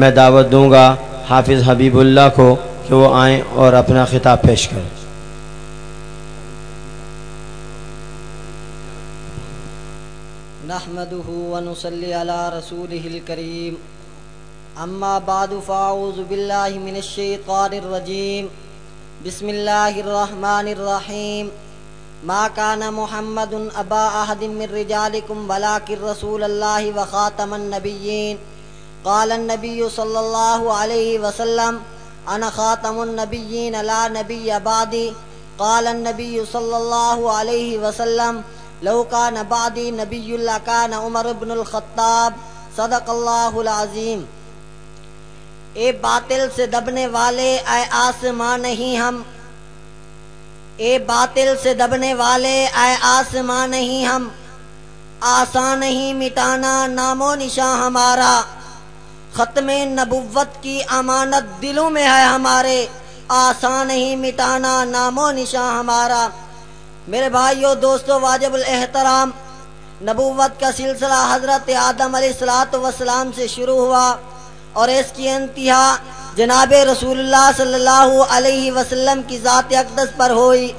میں دعوت دوں گا حافظ حبیب اللہ کو کہ وہ آئیں اور اپنا خطاب پیش کریں۔ نحمده ونصلي على رسوله الكريم اما بعد فاعوذ بالله من الشيطان الرجيم بسم الله الرحمن الرحيم ما كان محمد ابا احد من رجالكم ولكن رسول الله وخاتم النبيين قال النبي صلى الله عليه وسلم انا خاتم النبيين، لا نبي بعدي. قال النبي صلى الله عليه وسلم، لو كان بعدي نبي الله كان عمر بن الخطاب. صدق اللہ العظیم اے باطل سے دبنے والے، اے آسمان نہیں ہم۔ اے باطل سے دبنے والے، اے آسمان نہیں ہم۔ آسان نہیں مٹانا نام و نشاں ہمارا۔ ختم نبوت کی امانت دلوں میں ہے ہمارے۔ آسان نہیں مٹانا، نام و نشاں ہمارا۔ میرے بھائیو، دوستو، واجب الاحترام۔ نبوت کا سلسلہ حضرت آدم علیہ السلاۃ وسلام سے شروع ہوا اور اس کی انتہا جناب رسول اللہ صلی اللہ علیہ وسلم کی ذات اقدس پر ہوئی۔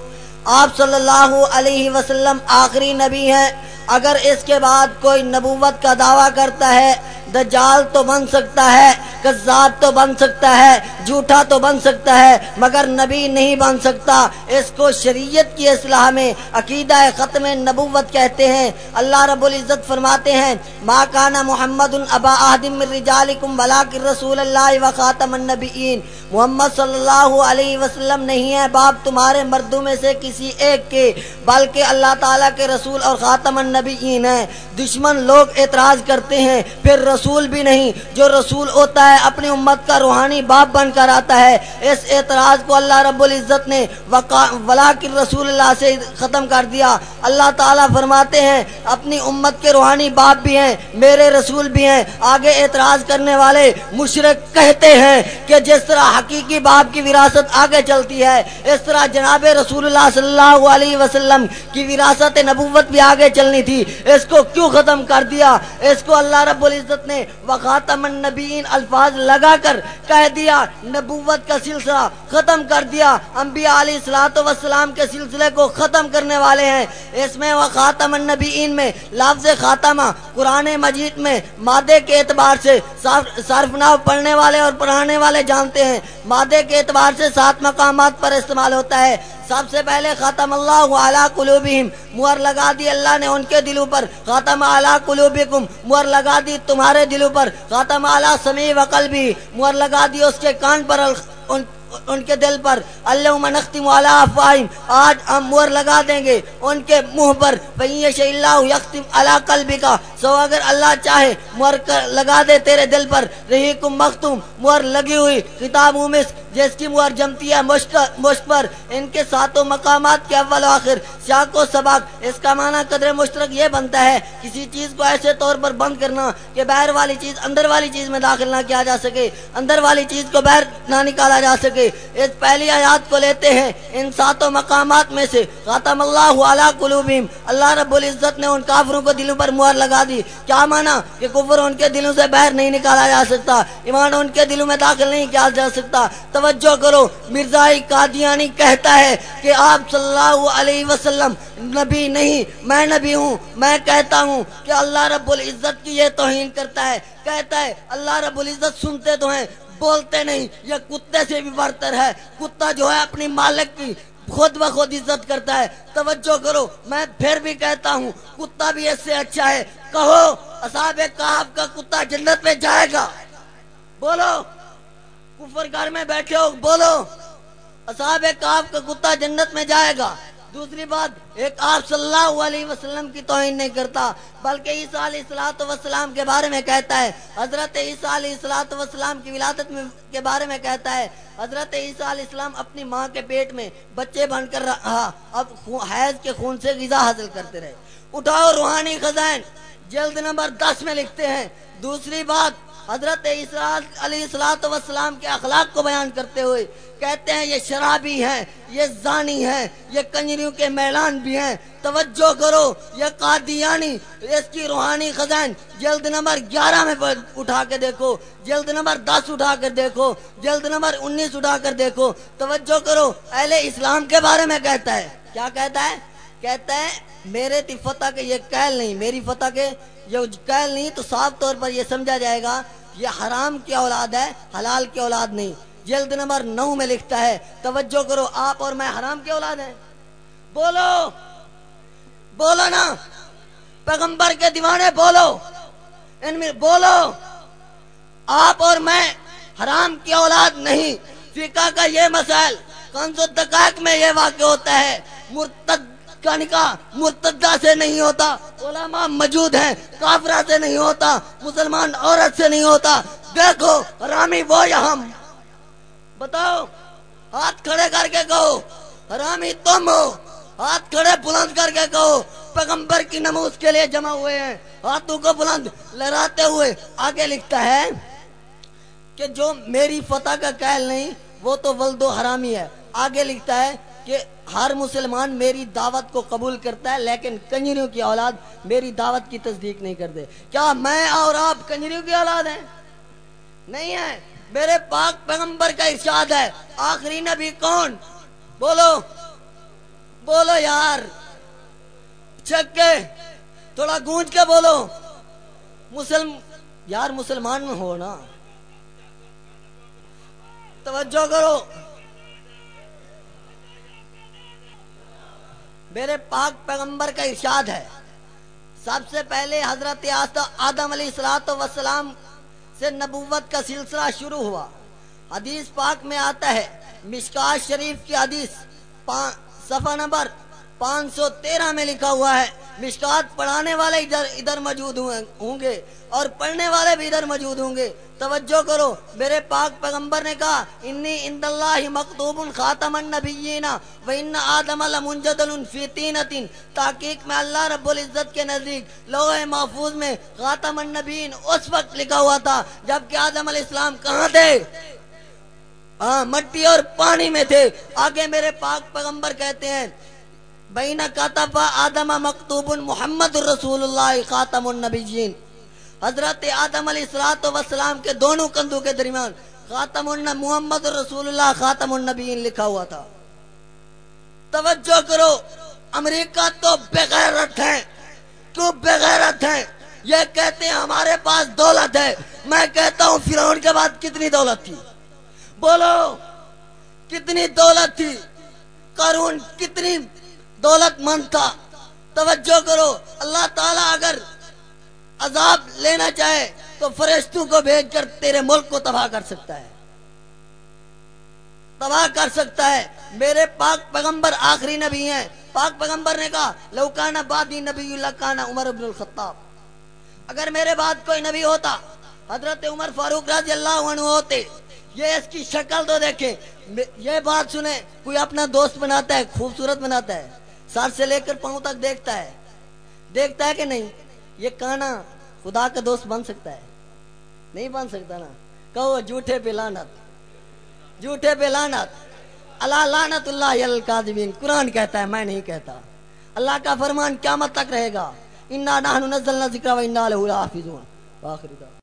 آپ صلی اللہ علیہ وسلم آخری نبی ہیں۔ اگر اس کے بعد کوئی نبوت کا دعویٰ کرتا ہے دجال تو بن سکتا ہے، کذاب تو بن سکتا ہے، جھوٹا تو بن سکتا ہے، مگر نبی نہیں بن سکتا۔ اس کو شریعت کی اصلاح میں، عقیدہ ختم نبوت کہتے ہیں۔ اللہ رب العزت فرماتے ہیں، ما کانا محمد ابا آدم رجالکم ولیکن رسول اللہ و خاتم النبیین۔ محمد صلی اللہ علیہ وسلم نہیں ہے باپ تمہارے مردوں میں سے کسی ایک کے، بلکہ اللہ تعالیٰ کے رسول اور خاتم النبیین ہیں۔ دشمن لوگ اعتراض کرتے ہیں، پھر رسول رسول بھی نہیں، جو رسول ہوتا ہے اپنی امت کا روحانی باپ بن کر آتا ہے، اس اعتراض کو اللہ رب العزت نے ولاکر رسول اللہ سے ختم کر دیا۔ اللہ تعالیٰ فرماتے ہیں، اپنی امت کے روحانی باپ بھی ہیں، میرے رسول بھی ہیں۔ آگے اعتراض کرنے والے مشرق کہتے ہیں کہ جس طرح حقیقی باپ کی وراثت آگے چلتی ہے، اس طرح جناب رسول اللہ صلی اللہ علیہ وسلم کی وراثت نبوت بھی آگے چلنی تھی۔ اس کو کیوں ختم کر دیا؟ اس کو اللہ رب العزت نے وخاتم النبیین الفاظ لگا کر کہہ دیا، نبوت کا سلسلہ ختم کر دیا۔ انبیاء علیہ السلاۃ وسلام کے سلسلے کو ختم کرنے والے ہیں۔ اس میں وہ خاتم النبیین میں لفظ خاتمہ، قرآن مجید میں مادے کے اعتبار سے صرف ناو پڑھنے والے اور پڑھانے والے جانتے ہیں۔ مادے کے اعتبار سے سات مقامات پر استعمال ہوتا ہے۔ سب سے پہلے ختم اللہ علی قلوبہم مور لگا دی اللہ نے ان کے دلوں پر ختم علی قلوبکم مور لگا دی تمہارے دلوں پر ختم علی سمیع و قلبی مور لگا دی اس کے کان پر، ان ان کے دل پر۔ اللہ نختم علی افواہم آج ہم مور لگا دیں گے ان کے منہ پر۔ فیش اللہ یختم علی قلبی کا سو اگر اللہ چاہے مور لگا دے تیرے دل پر۔ رحیکم مختوم مور لگی ہوئی کتاب امس جس کی مور جمتی ہے مشت پر ان کے ساتوں مقامات کے اول و آخر، سیاق و سباق، اس کا معنی قدر مشترک یہ بنتا ہے، کسی چیز کو ایسے طور پر بند کرنا کہ باہر والی چیز اندر والی چیز میں داخل نہ کیا جا سکے، اندر والی چیز کو باہر نہ نکالا جا سکے۔ اس پہلی آیات کو لیتے ہیں، ان ساتوں مقامات میں سے خاتم اللہ علی قلوبہم۔ اللہ رب العزت نے ان کافروں کو دلوں پر مہر لگا دی۔ کیا معنی کہ کفر ان کے دلوں سے باہر نہیں نکالا جا سکتا، ایمان ان کے دلوں میں داخل نہیں کیا جا سکتا۔ توجہ کرو۔ مرزائی قادیانی کہتا ہے کہ آپ صلی اللہ علیہ وسلم نبی نہیں، میں نبی ہوں۔ میں کہتا ہوں کہ اللہ رب العزت کی یہ توہین کرتا ہے۔ کہتا ہے، اللہ رب العزت سنتے تو ہیں، بولتے نہیں۔ یہ کتے سے بھی برتر ہے۔ کتا جو ہے اپنی مالک کی خود بخود عزت کرتا ہے۔ توجہ کرو، میں پھر بھی کہتا ہوں، کتا بھی اس سے اچھا ہے۔ کہو، اصحاب کہاب کا کتا جنت میں جائے گا۔ بولو۔ کفر گھر میں بیٹھے ہو، بولو۔ اصحاب کہاب کا کتا جنت میں جائے گا۔ دوسری بات، ایک آپ صلی اللہ علیہ وسلم کی توہین نہیں کرتا، بلکہ عیسیٰ علیہ السلاۃ وسلام کے بارے میں کہتا ہے۔ حضرت عیسیٰ علیہ السلاۃ وسلام کی ولادت میں کے بارے میں کہتا ہے۔ حضرت عیسیٰ علیہ السلام اپنی ماں کے پیٹ میں بچے بن کر رہا۔ اب حیض کے خون سے غذا حاصل کرتے رہے۔ اٹھاؤ روحانی خزائن۔ جلد نمبر دس میں لکھتے ہیں۔ دوسری بات حضرت علیہ السلاط وسلام کے اخلاق کو بیان کرتے ہوئے کہتے ہیں، یہ شرابی ہیں، یہ زانی ہیں، یہ کنجریوں کے میلان بھی ہیں۔ توجہ کرو، یہ قادیانی، اس کی روحانی خزان جلد نمبر گیارہ میں اٹھا کے دیکھو، جلد نمبر دس اٹھا کر دیکھو، جلد نمبر انیس اٹھا کر دیکھو۔ توجہ کرو، اہل اسلام کے بارے میں کہتا ہے۔ کیا کہتا ہے؟ کہتا ہے میرے تی فتح کے یہ قیل نہیں، میری فتح کے یہ قیل نہیں، تو صاف طور پر یہ سمجھا جائے گا، یہ حرام کی اولاد ہے، حلال کی اولاد نہیں۔ جلد نمبر نو میں لکھتا ہے، توجہ کرو، آپ اور میں حرام کی اولاد ہیں۔ بولو بولو نا، پیغمبر کے دیوانے بولو۔ ان میں بولو، آپ اور میں حرام کی اولاد نہیں۔ فقہ کا یہ مسائل کنز الدقائق میں یہ واقع ہوتا ہے، مرتد کا نکاح مرتدہ سے نہیں ہوتا، علماء موجود ہیں، کافرہ سے نہیں ہوتا، مسلمان عورت سے نہیں ہوتا۔ دیکھو، رامی وہ یا ہم بتاؤ، ہاتھ کھڑے کر کے کہو، رامی تم ہو، ہاتھ کھڑے بلند کر کے کہو۔ پیغمبر کی نموز کے لیے جمع ہوئے ہیں، ہاتھوں کو بلند لہراتے ہوئے آگے لکھتا ہے کہ جو میری فتح کا قائل نہیں، وہ تو ولد و حرامی ہے۔ آگے لکھتا ہے کہ ہر مسلمان میری دعوت کو قبول کرتا ہے، لیکن کنجریوں کی اولاد میری دعوت کی تصدیق نہیں کرتے۔ کیا میں اور آپ کنجریوں کی اولاد ہیں؟ نہیں ہے۔ میرے پاک پیغمبر کا ارشاد ہے۔ آخری نبی کون؟ بولو۔ بولو یار۔ چک کے۔ تھوڑا گونج کے بولو۔ مسلم یار مسلمان میں ہو نا۔ توجہ کرو۔ میرے پاک پیغمبر کا ارشاد ہے۔ سب سے پہلے حضرت آدم علیہ السلاۃ وسلام سے نبوت کا سلسلہ شروع ہوا۔ حدیث پاک میں آتا ہے مشکاش شریف کی حدیث صفحہ نمبر پانچ سو تیرہ میں لکھا ہوا ہے۔ مشکات پڑھانے والے ادھر ادھر موجود ہوں گے اور پڑھنے والے بھی ادھر موجود ہوں گے۔ توجہ کرو، میرے پاک پیغمبر نے کہا انی اند اللہ مکتوب خاتم النبیین و ان آدم لمنجدل فی تینتین تحقیق میں اللہ رب العزت کے نزدیک لوح محفوظ میں خاتم النبیین اس وقت لکھا ہوا تھا جبکہ آدم علیہ السلام کہاں تھے؟ ہاں مٹی اور پانی میں تھے۔ آگے میرے پاک پیغمبر کہتے ہیں بین کاتب آدم مکتوب محمد الرسول اللہ خاتم النبیین۔ حضرت آدم علیہ السلاۃ وسلام کے دونوں کندھوں کے درمیان خاتم محمد رسول اللہ خاتم النبیین لکھا ہوا تھا۔ توجہ کرو، امریکہ تو بغیرت ہے۔ کیوں بغیرت ہے؟ یہ کہتے ہیں ہمارے پاس دولت ہے۔ میں کہتا ہوں فرعون کے بعد کتنی دولت تھی؟ بولو، کتنی دولت تھی؟ قارون کتنی دولت مند تھا۔ توجہ کرو، اللہ تعالیٰ اگر عذاب لینا چاہے تو فرشتوں کو بھیج کر تیرے ملک کو تباہ کر سکتا ہے۔ تباہ کر سکتا ہے۔ میرے پاک پیغمبر آخری نبی ہیں۔ پاک پیغمبر نے کہا لوکانا بادی نبی اللہ کانا عمر ابن الخطاب۔ اگر میرے بعد کوئی نبی ہوتا، حضرت عمر فاروق رضی اللہ عنہ ہوتے، یہ اس کی شکل تو دیکھیں، یہ بات سنیں، کوئی اپنا دوست بناتا ہے، خوبصورت بناتا ہے۔ سر سے لے کر پاؤں تک دیکھتا ہے۔ دیکھتا ہے کہ نہیں؟ یہ کانا خدا کا دوست بن سکتا ہے۔ نہیں بن سکتا نا۔ کہو جھوٹے پہ لانت جھوٹے پہ لانت اللہ لانت اللہ القاذبین قرآن کہتا ہے، میں نہیں کہتا۔ اللہ کا فرمان قیامت تک رہے گا۔ انا نحن نزلنا ذکر و انا له حافظون آخری